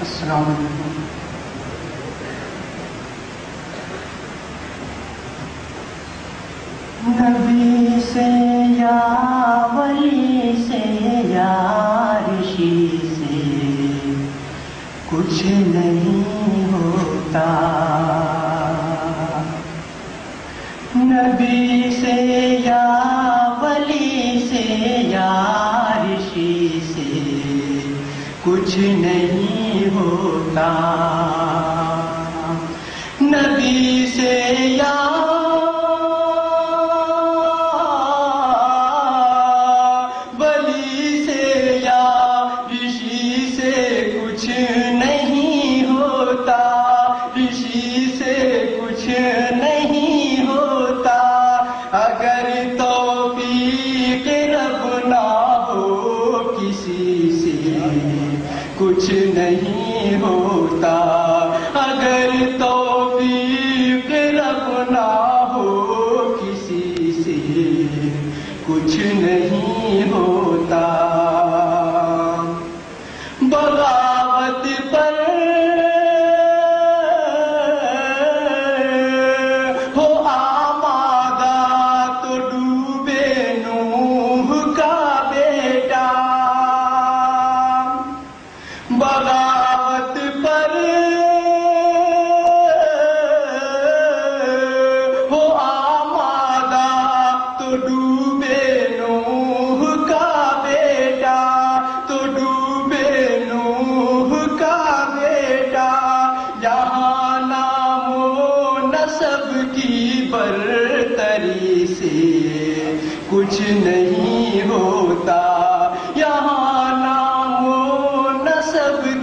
السلام علیکم۔ نبی سے یا ولی سے یا رشی سے کچھ نہیں ہوتا۔ نبی سے ہوتا نبی سے یا نہیں ہوتا۔ اگر توفیق رب نہ ہو کسی سے کچھ نہیں ہوتا۔ بغاوت پر ہو آمادہ تو ڈوبے نوح کا بیٹا، تو ڈوبے نوح کا بیٹا۔ یہاں نام و نسب کی برتری سے کچھ نہیں ہوتا with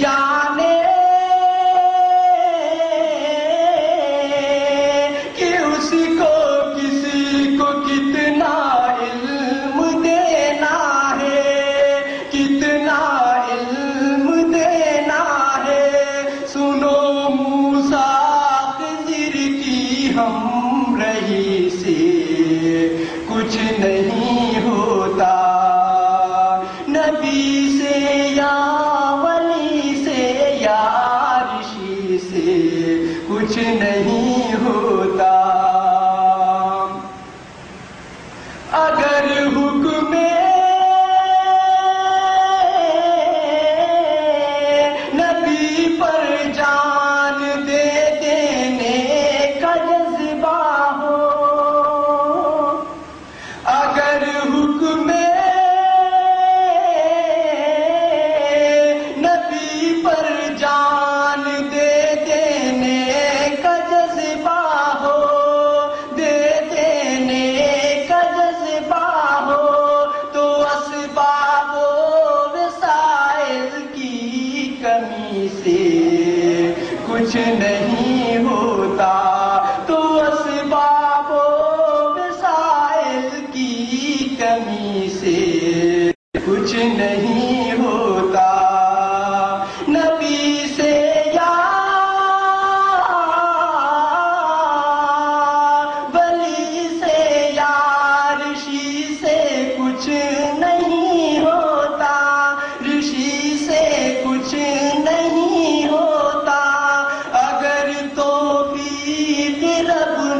جانے۔ کہ اس کو کسی کو کتنا علم دینا ہے، کتنا علم دینا ہے۔ سنو موسا خضر کی ہم رہی سے کچھ نہیں ہوتا نہیں ہوتا۔ اگر حکم نبی پر جان دے دینے کا جذبہ ہو، اگر حکم نبی پر جان دے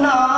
رب